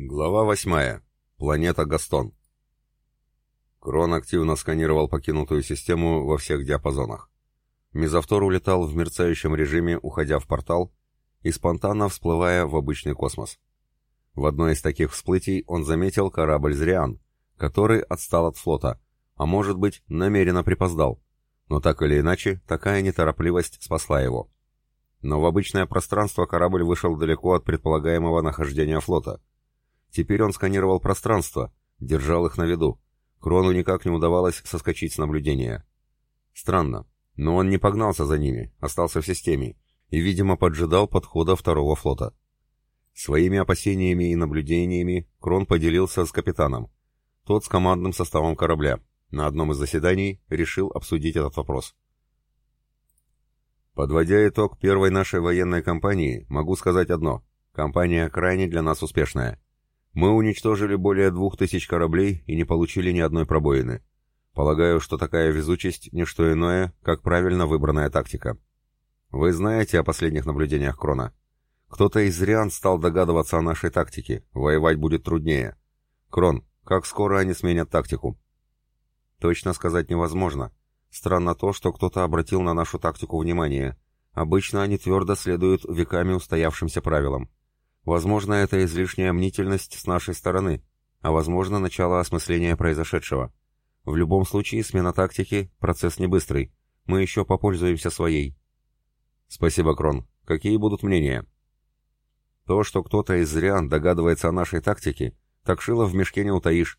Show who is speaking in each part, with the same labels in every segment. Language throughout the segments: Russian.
Speaker 1: Глава 8. Планета Гастон. Крон активно сканировал покинутую систему во всех диапазонах. Мизавтор улетал в мерцающем режиме, уходя в портал и спонтанно всплывая в обычный космос. В одной из таких всплытий он заметил корабль «Зриан», который отстал от флота, а может быть, намеренно припоздал. Но так или иначе, такая неторопливость спасла его. Но в обычное пространство корабль вышел далеко от предполагаемого нахождения флота – Теперь он сканировал пространство, держал их на виду. Крону никак не удавалось соскочить с наблюдения. Странно, но он не погнался за ними, остался в системе, и, видимо, поджидал подхода второго флота. Своими опасениями и наблюдениями Крон поделился с капитаном. Тот с командным составом корабля. На одном из заседаний решил обсудить этот вопрос. Подводя итог первой нашей военной кампании, могу сказать одно. Кампания крайне для нас успешная. Мы уничтожили более двух тысяч кораблей и не получили ни одной пробоины. Полагаю, что такая везучесть – не что иное, как правильно выбранная тактика. Вы знаете о последних наблюдениях Крона? Кто-то из Риан стал догадываться о нашей тактике. Воевать будет труднее. Крон, как скоро они сменят тактику? Точно сказать невозможно. Странно то, что кто-то обратил на нашу тактику внимание. Обычно они твердо следуют веками устоявшимся правилам. Возможно, это излишняя мнительность с нашей стороны, а возможно, начало осмысления произошедшего. В любом случае, смена тактики – процесс не быстрый. Мы еще попользуемся своей. Спасибо, Крон. Какие будут мнения? То, что кто-то из зрян догадывается о нашей тактике, так шило в мешке не утаишь.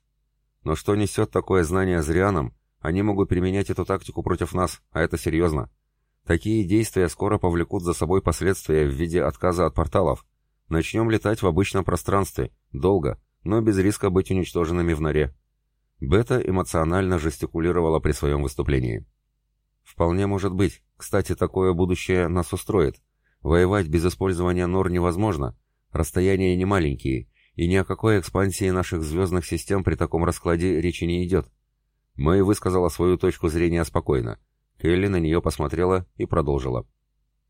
Speaker 1: Но что несет такое знание зрянам, они могут применять эту тактику против нас, а это серьезно. Такие действия скоро повлекут за собой последствия в виде отказа от порталов, Начнем летать в обычном пространстве, долго, но без риска быть уничтоженными в норе. Бета эмоционально жестикулировала при своем выступлении. Вполне может быть. Кстати, такое будущее нас устроит. Воевать без использования нор невозможно. Расстояния не маленькие, и ни о какой экспансии наших звездных систем при таком раскладе речи не идет. Мэй высказала свою точку зрения спокойно. Келли на нее посмотрела и продолжила.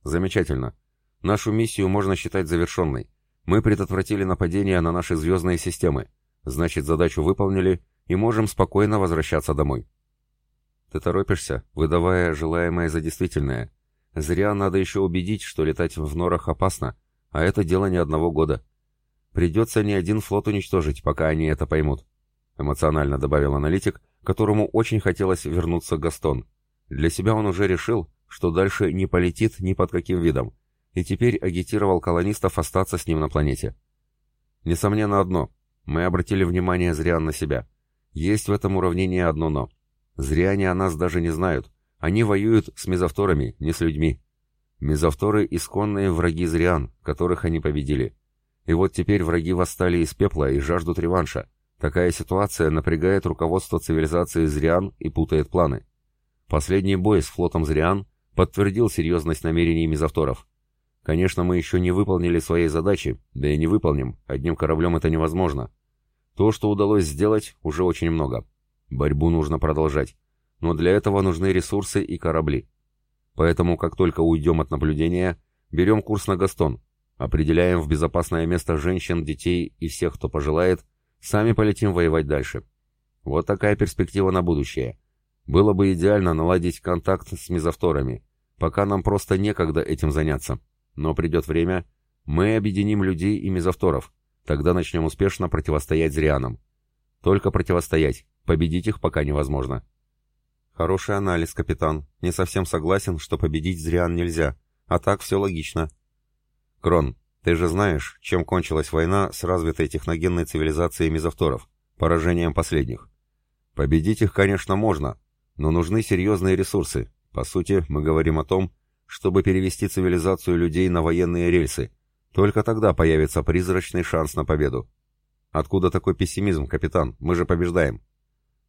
Speaker 1: Замечательно. Нашу миссию можно считать завершенной. Мы предотвратили нападение на наши звездные системы. Значит, задачу выполнили и можем спокойно возвращаться домой. Ты торопишься, выдавая желаемое за действительное. Зря надо еще убедить, что летать в норах опасно, а это дело не одного года. Придется не один флот уничтожить, пока они это поймут. Эмоционально добавил аналитик, которому очень хотелось вернуться Гастон. Для себя он уже решил, что дальше не полетит ни под каким видом, и теперь агитировал колонистов остаться с ним на планете. Несомненно одно, мы обратили внимание зря на себя. Есть в этом уравнении одно «но». Зря они о нас даже не знают. Они воюют с мезовторами, не с людьми. Мезовторы — исконные враги зриан, которых они победили. И вот теперь враги восстали из пепла и жаждут реванша. Такая ситуация напрягает руководство цивилизации зриан и путает планы. Последний бой с флотом зриан подтвердил серьезность намерений мезовторов. Конечно, мы еще не выполнили своей задачи, да и не выполним, одним кораблем это невозможно. То, что удалось сделать, уже очень много. Борьбу нужно продолжать, но для этого нужны ресурсы и корабли. Поэтому, как только уйдем от наблюдения, берем курс на Гастон, определяем в безопасное место женщин, детей и всех, кто пожелает, сами полетим воевать дальше. Вот такая перспектива на будущее. Было бы идеально наладить контакт с мезовторами, пока нам просто некогда этим заняться. Но придет время, мы объединим людей и мезовторов. Тогда начнем успешно противостоять зрианам. Только противостоять. Победить их пока невозможно. Хороший анализ, капитан. Не совсем согласен, что победить зриан нельзя. А так все логично. Крон, ты же знаешь, чем кончилась война с развитой техногенной цивилизацией мезовторов, поражением последних. Победить их, конечно, можно, но нужны серьезные ресурсы. По сути, мы говорим о том, чтобы перевести цивилизацию людей на военные рельсы. Только тогда появится призрачный шанс на победу. Откуда такой пессимизм, капитан? Мы же побеждаем.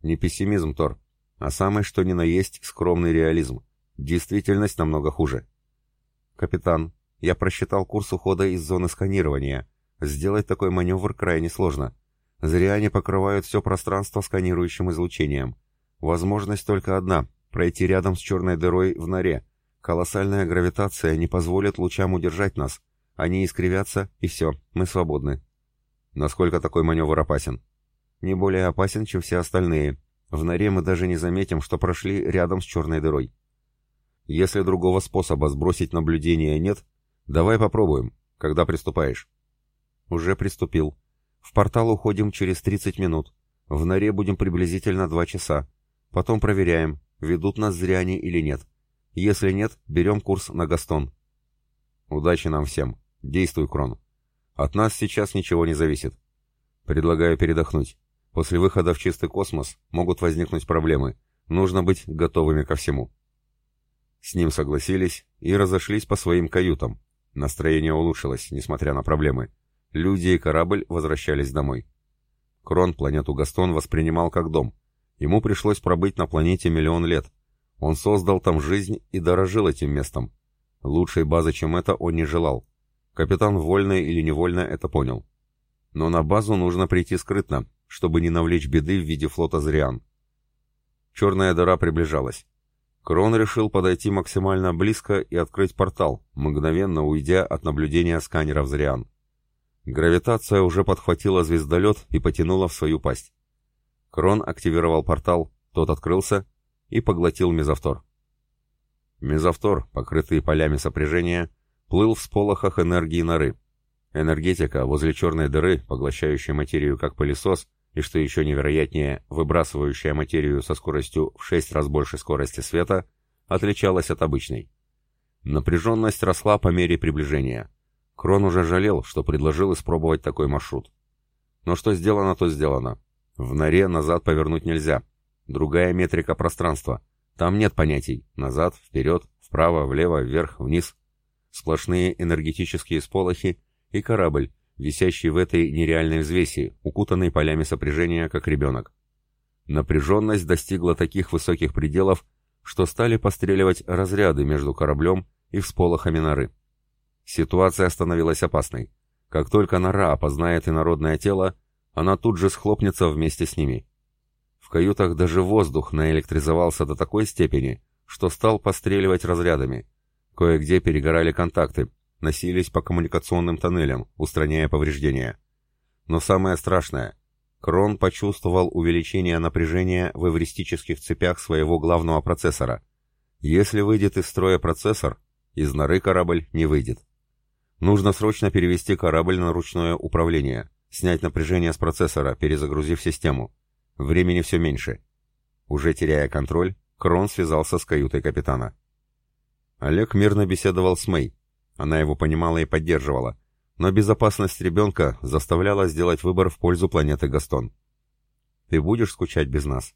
Speaker 1: Не пессимизм, Тор, а самый что ни на есть скромный реализм. Действительность намного хуже. Капитан, я просчитал курс ухода из зоны сканирования. Сделать такой маневр крайне сложно. Зря они покрывают все пространство сканирующим излучением. Возможность только одна — пройти рядом с черной дырой в норе, Колоссальная гравитация не позволит лучам удержать нас. Они искривятся, и все, мы свободны. Насколько такой маневр опасен?
Speaker 2: Не более опасен, чем все остальные. В норе мы даже не заметим, что прошли рядом с черной дырой.
Speaker 1: Если другого способа сбросить наблюдение нет, давай попробуем. Когда приступаешь?
Speaker 2: Уже приступил. В портал уходим через 30 минут. В норе будем приблизительно 2 часа. Потом проверяем, ведут нас зря они или нет. Если нет, берем курс на Гастон.
Speaker 1: Удачи нам всем. Действуй, Крон. От нас сейчас ничего не зависит. Предлагаю передохнуть. После выхода в чистый космос могут возникнуть проблемы. Нужно быть готовыми ко всему. С ним согласились и разошлись по своим каютам. Настроение улучшилось, несмотря на проблемы. Люди и корабль возвращались домой. Крон планету Гастон воспринимал как дом. Ему пришлось пробыть на планете миллион лет. Он создал там жизнь и дорожил этим местом. Лучшей базы, чем это, он не желал. Капитан вольно или невольно это понял. Но на базу нужно прийти скрытно, чтобы не навлечь беды в виде флота Зриан. Черная дыра приближалась. Крон решил подойти максимально близко и открыть портал, мгновенно уйдя от наблюдения сканеров Зриан. Гравитация уже подхватила звездолет и потянула в свою пасть. Крон активировал портал, тот открылся и поглотил мезовтор. Мезовтор, покрытый полями сопряжения, плыл в сполохах энергии норы. Энергетика возле черной дыры, поглощающая материю как пылесос, и, что еще невероятнее, выбрасывающая материю со скоростью в 6 раз больше скорости света, отличалась от обычной. Напряженность росла по мере приближения. Крон уже жалел, что предложил испробовать такой маршрут. Но что сделано, то сделано. В норе назад повернуть нельзя. Другая метрика пространства. Там нет понятий «назад», «вперед», «вправо», «влево», «вверх», «вниз». Сплошные энергетические сполохи и корабль, висящий в этой нереальной взвеси, укутанный полями сопряжения, как ребенок. Напряженность достигла таких высоких пределов, что стали постреливать разряды между кораблем и всполохами норы. Ситуация становилась опасной. Как только нора опознает инородное тело, она тут же схлопнется вместе с ними. В каютах даже воздух наэлектризовался до такой степени, что стал постреливать разрядами. Кое-где перегорали контакты, носились по коммуникационным тоннелям, устраняя повреждения. Но самое страшное, Крон почувствовал увеличение напряжения в эвристических цепях своего главного процессора. Если выйдет из строя процессор, из норы корабль не выйдет. Нужно срочно перевести корабль на ручное управление, снять напряжение с процессора, перезагрузив систему. Времени все меньше. Уже теряя контроль, Крон связался с каютой капитана. Олег мирно беседовал с Мэй, она его понимала и поддерживала, но безопасность ребенка заставляла сделать выбор в пользу планеты Гастон. «Ты будешь скучать без нас?»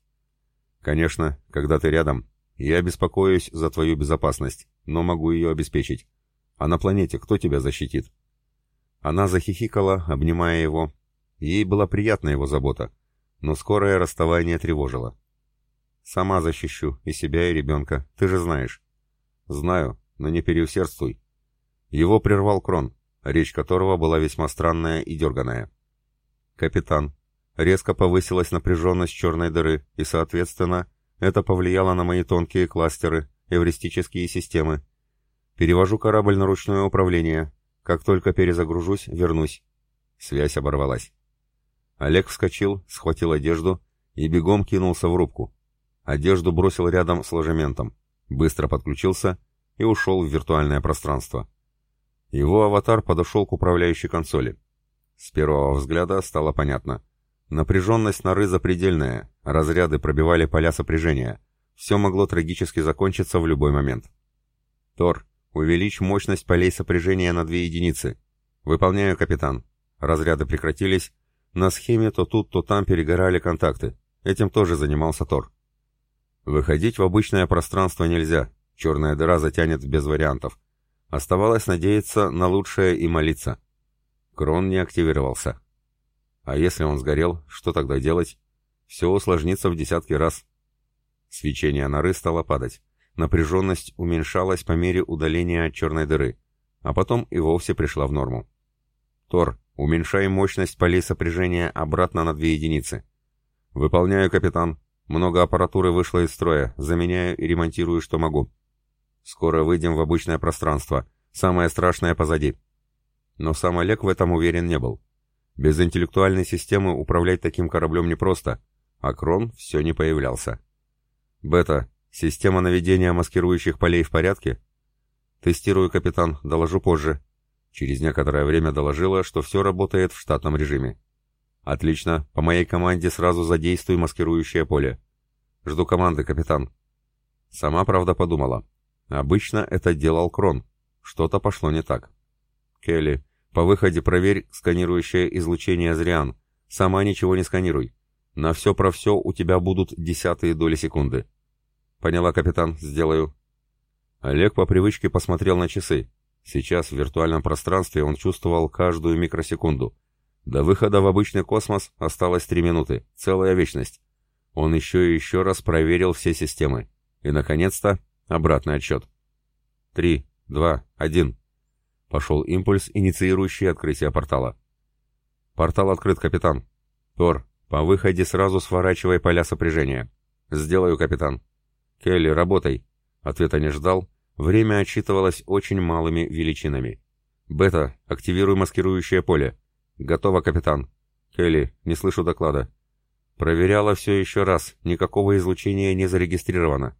Speaker 1: «Конечно, когда ты рядом. Я беспокоюсь за твою безопасность, но могу ее обеспечить. А на планете кто тебя защитит?» Она захихикала, обнимая его. Ей была приятна его забота, но скорое расставание тревожило. «Сама защищу и себя, и ребенка, ты же знаешь». «Знаю, но не переусердствуй. Его прервал Крон, речь которого была весьма странная и дерганая. «Капитан, резко повысилась напряженность черной дыры, и, соответственно, это повлияло на мои тонкие кластеры, эвристические системы. Перевожу корабль на ручное управление. Как только перезагружусь, вернусь». Связь оборвалась. Олег вскочил, схватил одежду и бегом кинулся в рубку. Одежду бросил рядом с ложементом, быстро подключился и ушел в виртуальное пространство. Его аватар подошел к управляющей консоли. С первого взгляда стало понятно. Напряженность норы запредельная, разряды пробивали поля сопряжения. Все могло трагически закончиться в любой момент. «Тор, увеличь мощность полей сопряжения на две единицы». «Выполняю, капитан». Разряды прекратились. На схеме то тут, то там перегорали контакты. Этим тоже занимался Тор. Выходить в обычное пространство нельзя. Черная дыра затянет без вариантов. Оставалось надеяться на лучшее и молиться. Крон не активировался. А если он сгорел, что тогда делать? Все усложнится в десятки раз. Свечение норы стало падать. Напряженность уменьшалась по мере удаления от черной дыры, а потом и вовсе пришла в норму. Тор, уменьшай мощность полей сопряжения обратно на две единицы. Выполняю, капитан. Много аппаратуры вышло из строя, заменяю и ремонтирую, что могу. Скоро выйдем в обычное пространство. Самое страшное позади. Но сам Олег в этом уверен не был. Без интеллектуальной системы управлять таким кораблем непросто, а Крон все не появлялся. «Бета, система наведения маскирующих полей в порядке?» «Тестирую, капитан, доложу позже». Через некоторое время доложила, что все работает в штатном режиме. «Отлично, по моей команде сразу задействуй маскирующее поле». «Жду команды, капитан». Сама, правда, подумала. Обычно это делал Крон. Что-то пошло не так. «Келли, по выходе проверь сканирующее излучение Зриан. Сама ничего не сканируй. На все про все у тебя будут десятые доли секунды. Поняла, капитан, сделаю. Олег по привычке посмотрел на часы. Сейчас в виртуальном пространстве он чувствовал каждую микросекунду. До выхода в обычный космос осталось три минуты, целая вечность. Он еще и еще раз проверил все системы. И, наконец-то, обратный отсчет. Три, два, один. Пошел импульс, инициирующий открытие портала. «Портал открыт, капитан». «Тор, по выходе сразу сворачивай поля сопряжения». «Сделаю, капитан». «Келли, работай». Ответа не ждал. Время отчитывалось очень малыми величинами. «Бета, активируй маскирующее поле». «Готово, капитан». «Келли, не слышу доклада». «Проверяла все еще раз. Никакого излучения не зарегистрировано».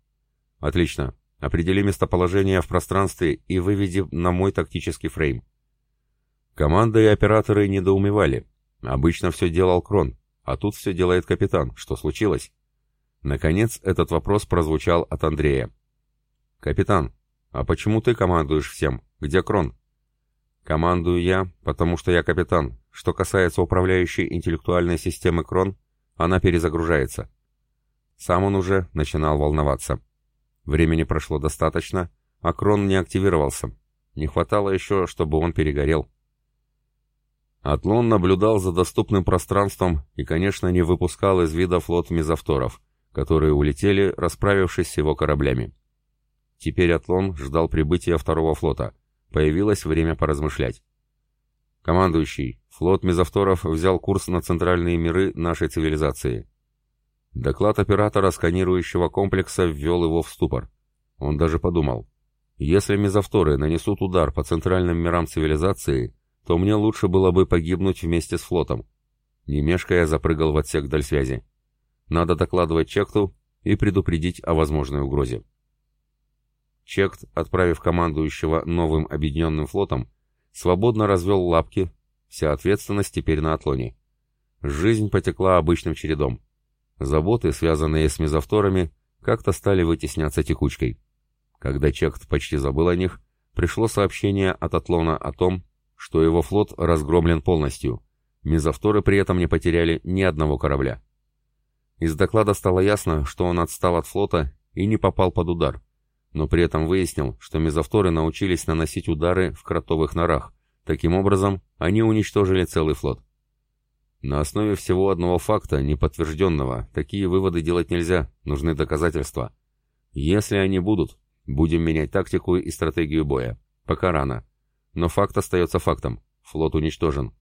Speaker 1: «Отлично. Определи местоположение в пространстве и выведи на мой тактический фрейм. Команда и операторы недоумевали. Обычно все делал Крон, а тут все делает капитан. Что случилось? Наконец, этот вопрос прозвучал от Андрея. «Капитан, а почему ты командуешь всем? Где Крон?» «Командую я, потому что я капитан. Что касается управляющей интеллектуальной системы Крон, она перезагружается». Сам он уже начинал волноваться. Времени прошло достаточно, а крон не активировался. Не хватало еще, чтобы он перегорел. Атлон наблюдал за доступным пространством и, конечно, не выпускал из вида флот мезовторов, которые улетели, расправившись с его кораблями. Теперь Атлон ждал прибытия второго флота. Появилось время поразмышлять. «Командующий, флот мезовторов взял курс на центральные миры нашей цивилизации. Доклад оператора сканирующего комплекса ввел его в ступор. Он даже подумал, если мезовторы нанесут удар по центральным мирам цивилизации, то мне лучше было бы погибнуть вместе с флотом. Не мешкая, запрыгал в отсек дальсвязи. Надо докладывать Чекту и предупредить о возможной угрозе. Чект, отправив командующего новым объединенным флотом, свободно развел лапки, вся ответственность теперь на Атлоне. Жизнь потекла обычным чередом. Заботы, связанные с мезовторами, как-то стали вытесняться текучкой. Когда Чект почти забыл о них, пришло сообщение от Атлона о том, что его флот разгромлен полностью. Мезовторы при этом не потеряли ни одного корабля. Из доклада стало ясно, что он отстал от флота и не попал под удар, но при этом выяснил, что мезовторы научились наносить удары в кротовых норах. Таким образом, они уничтожили целый флот. На основе всего одного факта, неподтвержденного, такие выводы делать нельзя, нужны доказательства. Если они будут, будем менять тактику и стратегию боя. Пока рано. Но факт остается фактом. Флот уничтожен.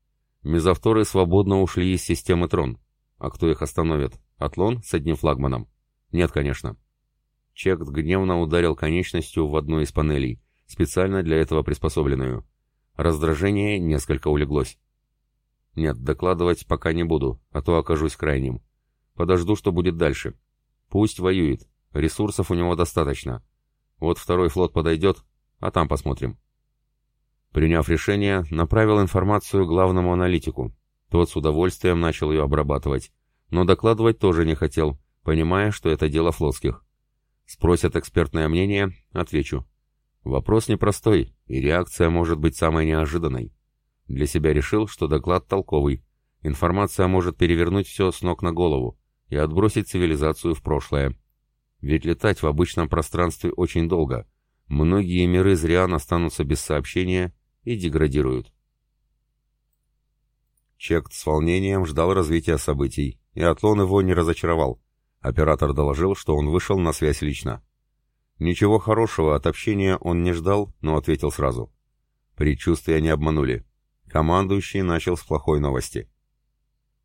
Speaker 1: Мезовторы свободно ушли из системы Трон. А кто их остановит? Атлон с одним флагманом? Нет, конечно. Чект гневно ударил конечностью в одну из панелей, специально для этого приспособленную. Раздражение несколько улеглось. Нет, докладывать пока не буду, а то окажусь крайним. Подожду, что будет дальше. Пусть воюет. Ресурсов у него достаточно. Вот второй флот подойдет, а там посмотрим. Приняв решение, направил информацию главному аналитику. Тот с удовольствием начал ее обрабатывать. Но докладывать тоже не хотел, понимая, что это дело флотских. Спросят экспертное мнение, отвечу. Вопрос непростой, и реакция может быть самой неожиданной. Для себя решил, что доклад толковый. Информация может перевернуть все с ног на голову и отбросить цивилизацию в прошлое. Ведь летать в обычном пространстве очень долго. Многие миры зря останутся без сообщения и деградируют. Чект с волнением ждал развития событий, и Атлон его не разочаровал. Оператор доложил, что он вышел на связь лично. Ничего хорошего от общения он не ждал, но ответил сразу. Предчувствия не обманули. Командующий начал с плохой новости.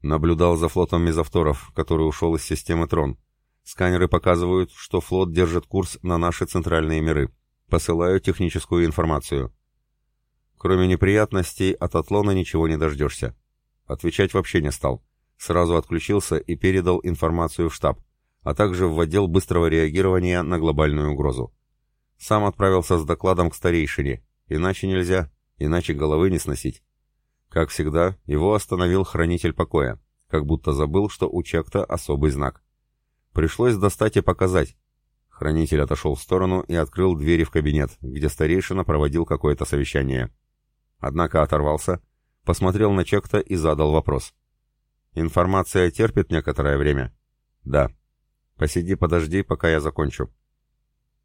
Speaker 1: Наблюдал за флотом мезовторов, который ушел из системы Трон. Сканеры показывают, что флот держит курс на наши центральные миры. Посылаю техническую информацию. Кроме неприятностей, от Атлона ничего не дождешься. Отвечать вообще не стал. Сразу отключился и передал информацию в штаб, а также в отдел быстрого реагирования на глобальную угрозу. Сам отправился с докладом к старейшине, иначе нельзя, иначе головы не сносить. Как всегда, его остановил хранитель покоя, как будто забыл, что у Чекта особый знак. Пришлось достать и показать. Хранитель отошел в сторону и открыл двери в кабинет, где старейшина проводил какое-то совещание. Однако оторвался, посмотрел на Чекта и задал вопрос. «Информация терпит некоторое время?» «Да». «Посиди, подожди, пока я закончу».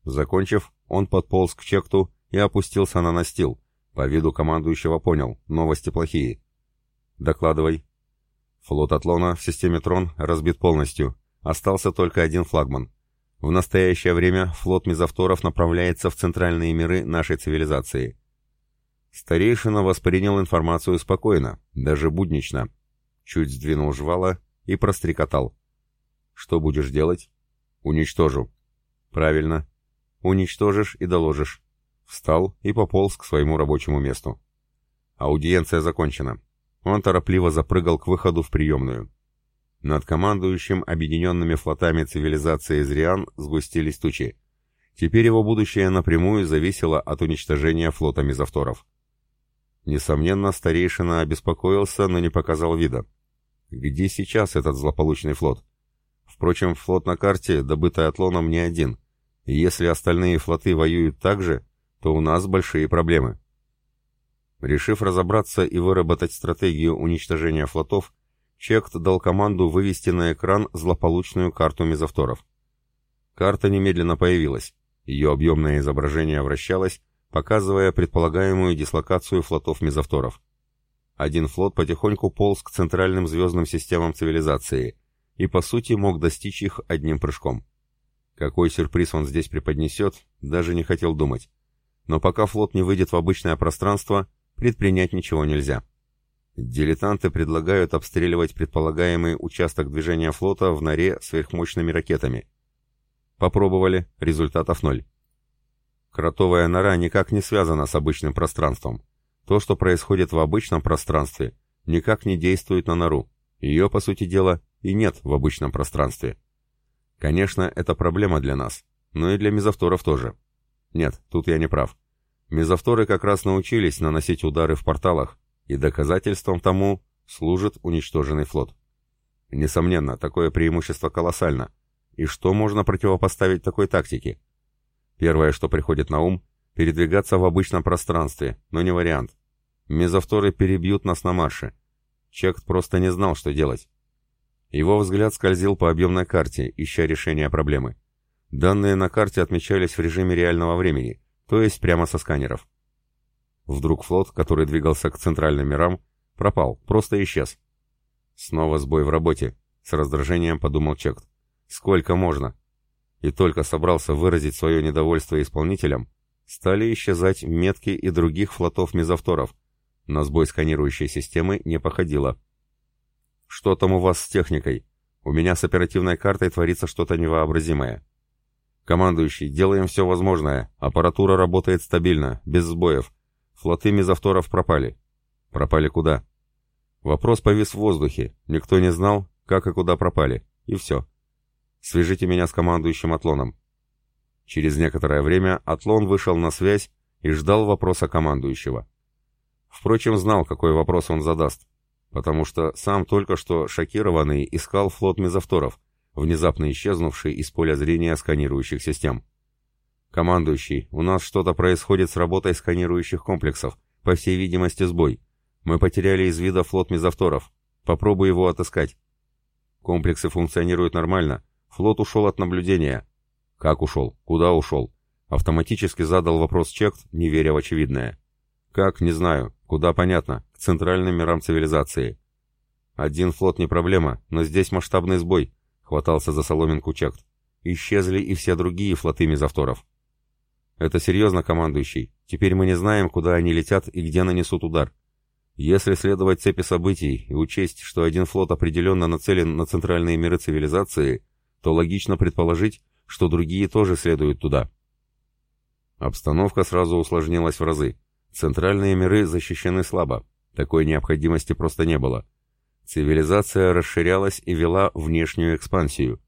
Speaker 1: Закончив, он подполз к Чекту и опустился на настил. По виду командующего понял, новости плохие. «Докладывай». Флот Атлона в системе Трон разбит полностью. Остался только один флагман. В настоящее время флот мезовторов направляется в центральные миры нашей цивилизации. Старейшина воспринял информацию спокойно, даже буднично. Чуть сдвинул жвала и прострекотал. «Что будешь делать?» «Уничтожу». «Правильно. Уничтожишь и доложишь». Встал и пополз к своему рабочему месту. Аудиенция закончена. Он торопливо запрыгал к выходу в приемную. Над командующим объединенными флотами цивилизации Зриан сгустились тучи. Теперь его будущее напрямую зависело от уничтожения флота мезовторов. Несомненно, старейшина обеспокоился, но не показал вида. Где сейчас этот злополучный флот? Впрочем, флот на карте, добытый Атлоном, не один. И если остальные флоты воюют так же, то у нас большие проблемы. Решив разобраться и выработать стратегию уничтожения флотов, Чект дал команду вывести на экран злополучную карту мезовторов. Карта немедленно появилась. Ее объемное изображение вращалось, показывая предполагаемую дислокацию флотов мезовторов. Один флот потихоньку полз к центральным звездным системам цивилизации и, по сути, мог достичь их одним прыжком. Какой сюрприз он здесь преподнесет, даже не хотел думать. Но пока флот не выйдет в обычное пространство, предпринять ничего нельзя. Дилетанты предлагают обстреливать предполагаемый участок движения флота в норе сверхмощными ракетами. Попробовали, результатов ноль. Кротовая нора никак не связана с обычным пространством. То, что происходит в обычном пространстве, никак не действует на нору. Ее, по сути дела, и нет в обычном пространстве. Конечно, это проблема для нас, но и для мезовторов тоже. Нет, тут я не прав. Мезовторы как раз научились наносить удары в порталах, и доказательством тому служит уничтоженный флот. Несомненно, такое преимущество колоссально. И что можно противопоставить такой тактике? Первое, что приходит на ум – передвигаться в обычном пространстве, но не вариант. Мезовторы перебьют нас на марше. Чект просто не знал, что делать. Его взгляд скользил по объемной карте, ища решение проблемы. Данные на карте отмечались в режиме реального времени, то есть прямо со сканеров. Вдруг флот, который двигался к центральным мирам, пропал, просто исчез. Снова сбой в работе, с раздражением подумал Чект. Сколько можно? И только собрался выразить свое недовольство исполнителям, стали исчезать метки и других флотов мезовторов. На сбой сканирующей системы не походило. Что там у вас с техникой? У меня с оперативной картой творится что-то невообразимое. Командующий, делаем все возможное. Аппаратура работает стабильно, без сбоев. Флоты мезовторов пропали. Пропали куда? Вопрос повис в воздухе. Никто не знал, как и куда пропали. И все. Свяжите меня с командующим Атлоном. Через некоторое время Атлон вышел на связь и ждал вопроса командующего. Впрочем, знал, какой вопрос он задаст, потому что сам только что шокированный искал флот мезовторов, внезапно исчезнувший из поля зрения сканирующих систем. «Командующий, у нас что-то происходит с работой сканирующих комплексов. По всей видимости, сбой. Мы потеряли из вида флот мезовторов. Попробуй его отыскать». «Комплексы функционируют нормально. Флот ушел от наблюдения». «Как ушел? Куда ушел?» Автоматически задал вопрос Чект, не веря в очевидное. «Как? Не знаю. Куда? Понятно. К центральным мирам цивилизации». «Один флот не проблема, но здесь масштабный сбой», — хватался за соломинку Чект. «Исчезли и все другие флоты мезовторов». Это серьезно, командующий. Теперь мы не знаем, куда они летят и где нанесут удар. Если следовать цепи событий и учесть, что один флот определенно нацелен на центральные миры цивилизации, то логично предположить, что другие тоже следуют туда. Обстановка сразу усложнилась в разы. Центральные миры защищены слабо. Такой необходимости просто не было. Цивилизация расширялась и вела внешнюю экспансию.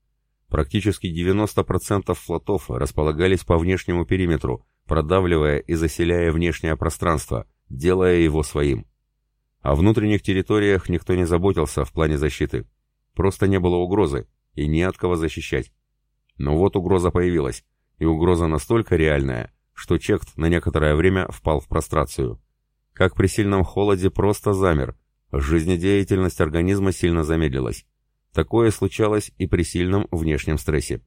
Speaker 1: Практически 90% флотов располагались по внешнему периметру, продавливая и заселяя внешнее пространство, делая его своим. О внутренних территориях никто не заботился в плане защиты. Просто не было угрозы, и не от кого защищать. Но вот угроза появилась, и угроза настолько реальная, что Чект на некоторое время впал в прострацию. Как при сильном холоде просто замер, жизнедеятельность организма сильно замедлилась. Такое случалось и при сильном внешнем стрессе.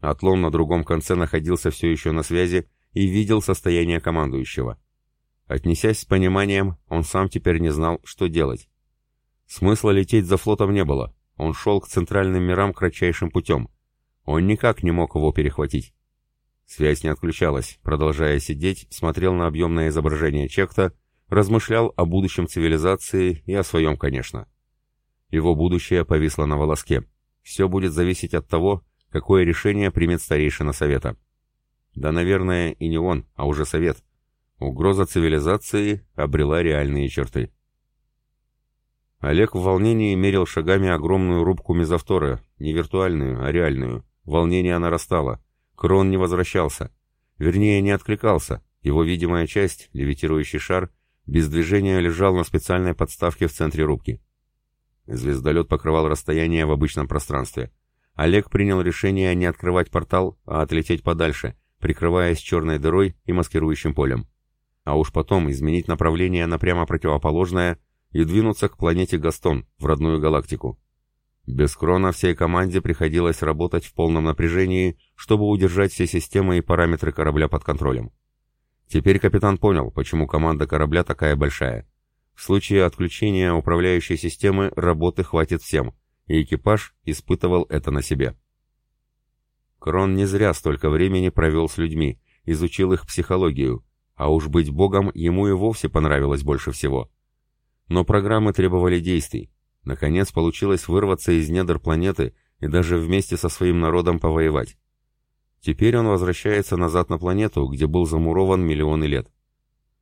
Speaker 1: Атлон на другом конце находился все еще на связи и видел состояние командующего. Отнесясь с пониманием, он сам теперь не знал, что делать. Смысла лететь за флотом не было, он шел к центральным мирам кратчайшим путем. Он никак не мог его перехватить. Связь не отключалась, продолжая сидеть, смотрел на объемное изображение Чекта, размышлял о будущем цивилизации и о своем, конечно. Его будущее повисло на волоске. Все будет зависеть от того, какое решение примет старейшина Совета. Да, наверное, и не он, а уже Совет. Угроза цивилизации обрела реальные черты. Олег в волнении мерил шагами огромную рубку мезовторы, не виртуальную, а реальную. Волнение нарастало. Крон не возвращался. Вернее, не откликался. Его видимая часть, левитирующий шар, без движения лежал на специальной подставке в центре рубки. Звездолет покрывал расстояние в обычном пространстве. Олег принял решение не открывать портал, а отлететь подальше, прикрываясь черной дырой и маскирующим полем. А уж потом изменить направление на прямо противоположное и двинуться к планете Гастон, в родную галактику. Без Крона всей команде приходилось работать в полном напряжении, чтобы удержать все системы и параметры корабля под контролем. Теперь капитан понял, почему команда корабля такая большая. В случае отключения управляющей системы работы хватит всем, и экипаж испытывал это на себе. Крон не зря столько времени провел с людьми, изучил их психологию, а уж быть богом ему и вовсе понравилось больше всего. Но программы требовали действий. Наконец получилось вырваться из недр планеты и даже вместе со своим народом повоевать. Теперь он возвращается назад на планету, где был замурован миллионы лет.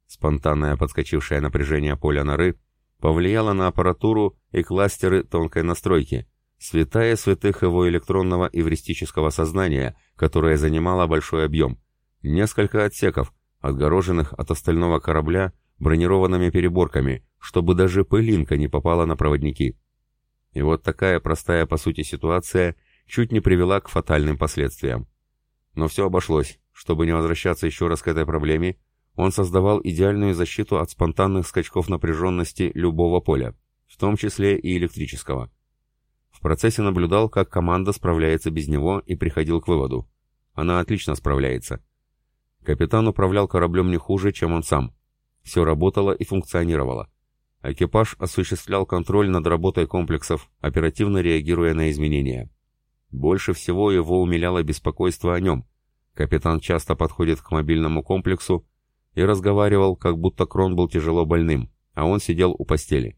Speaker 1: Спонтанное подскочившее напряжение поля норы повлияло на аппаратуру и кластеры тонкой настройки, святая святых его электронного эвристического сознания, которое занимало большой объем, несколько отсеков, отгороженных от остального корабля бронированными переборками, чтобы даже пылинка не попала на проводники. И вот такая простая по сути ситуация чуть не привела к фатальным последствиям. Но все обошлось. Чтобы не возвращаться еще раз к этой проблеме, он создавал идеальную защиту от спонтанных скачков напряженности любого поля, в том числе и электрического. В процессе наблюдал, как команда справляется без него и приходил к выводу. Она отлично справляется. Капитан управлял кораблем не хуже, чем он сам. Все работало и функционировало. Экипаж осуществлял контроль над работой комплексов, оперативно реагируя на изменения. Больше всего его умиляло беспокойство о нем. Капитан часто подходит к мобильному комплексу и разговаривал, как будто Крон был тяжело больным, а он сидел у постели.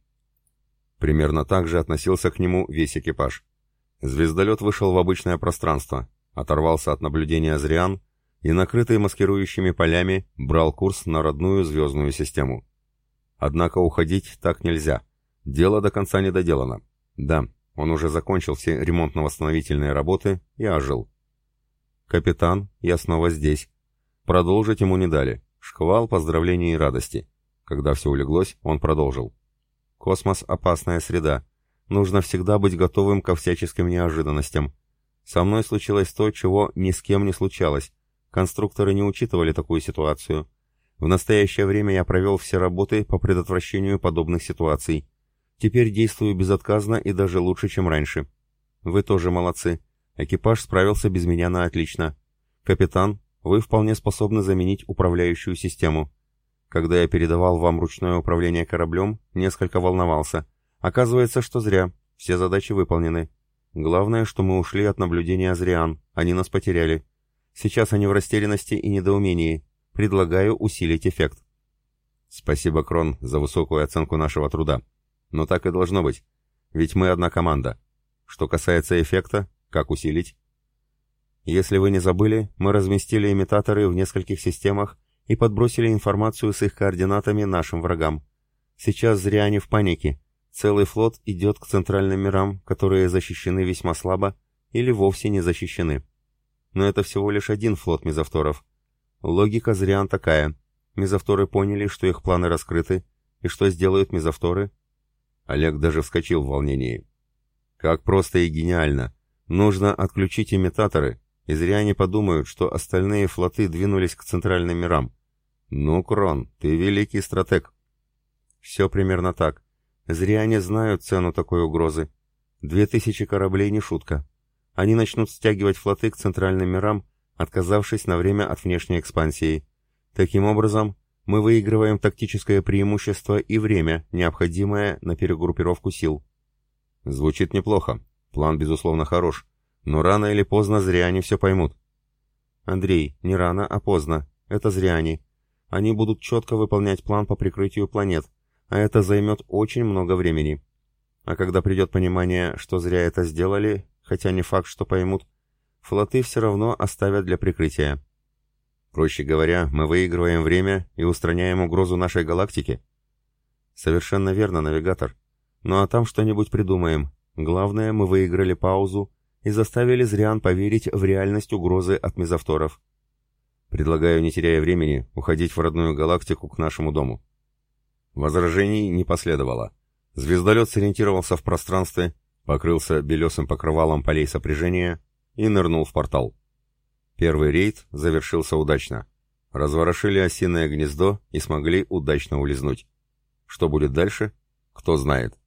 Speaker 1: Примерно так же относился к нему весь экипаж. Звездолет вышел в обычное пространство, оторвался от наблюдения Зриан и, накрытый маскирующими полями, брал курс на родную звездную систему. Однако уходить так нельзя. Дело до конца не доделано. Да, он уже закончил все ремонтно-восстановительные работы и ожил. «Капитан, я снова здесь». Продолжить ему не дали. Шквал поздравлений и радости. Когда все улеглось, он продолжил. «Космос — опасная среда. Нужно всегда быть готовым ко всяческим неожиданностям. Со мной случилось то, чего ни с кем не случалось. Конструкторы не учитывали такую ситуацию. В настоящее время я провел все работы по предотвращению подобных ситуаций. Теперь действую безотказно и даже лучше, чем раньше. Вы тоже молодцы. Экипаж справился без меня на отлично. Капитан, вы вполне способны заменить управляющую систему. Когда я передавал вам ручное управление кораблем, несколько волновался. Оказывается, что зря. Все задачи выполнены. Главное, что мы ушли от наблюдения Азриан. Они нас потеряли. Сейчас они в растерянности и недоумении. Предлагаю усилить эффект. Спасибо, Крон, за высокую оценку нашего труда. Но так и должно быть. Ведь мы одна команда. Что касается эффекта, как усилить? Если вы не забыли, мы разместили имитаторы в нескольких системах и подбросили информацию с их координатами нашим врагам. Сейчас зря они в панике.
Speaker 2: Целый флот идет к центральным мирам, которые защищены весьма слабо или вовсе не защищены. Но это всего лишь один флот мезовторов. Логика Зриан такая. Мезовторы поняли, что их планы раскрыты, и что сделают мезовторы? Олег даже вскочил в волнении. Как просто и гениально. Нужно отключить имитаторы, и зря они подумают, что остальные флоты двинулись к центральным мирам. Ну, Крон, ты великий стратег. Все примерно так. Зря они знают цену такой угрозы. Две тысячи кораблей не шутка. Они начнут стягивать флоты к центральным мирам, отказавшись на время от внешней экспансии. Таким образом, мы выигрываем тактическое преимущество и время, необходимое на перегруппировку сил. Звучит неплохо. План, безусловно, хорош. Но рано или поздно зря они все поймут. Андрей, не рано, а поздно. Это зря они. Они будут четко выполнять план по прикрытию планет, а это займет очень много времени. А когда придет понимание, что зря это сделали, хотя не факт, что поймут, флоты все равно оставят для прикрытия. Проще говоря, мы выигрываем время и устраняем угрозу нашей галактике. Совершенно верно, навигатор. Ну а там что-нибудь придумаем. Главное, мы выиграли паузу и заставили Зриан поверить в реальность угрозы от мезовторов. Предлагаю, не теряя времени, уходить в родную галактику к нашему дому. Возражений не последовало. Звездолет сориентировался в пространстве, покрылся белесым покрывалом полей сопряжения и нырнул в портал. Первый рейд завершился удачно. Разворошили осиное гнездо и смогли удачно улизнуть. Что будет дальше, кто знает.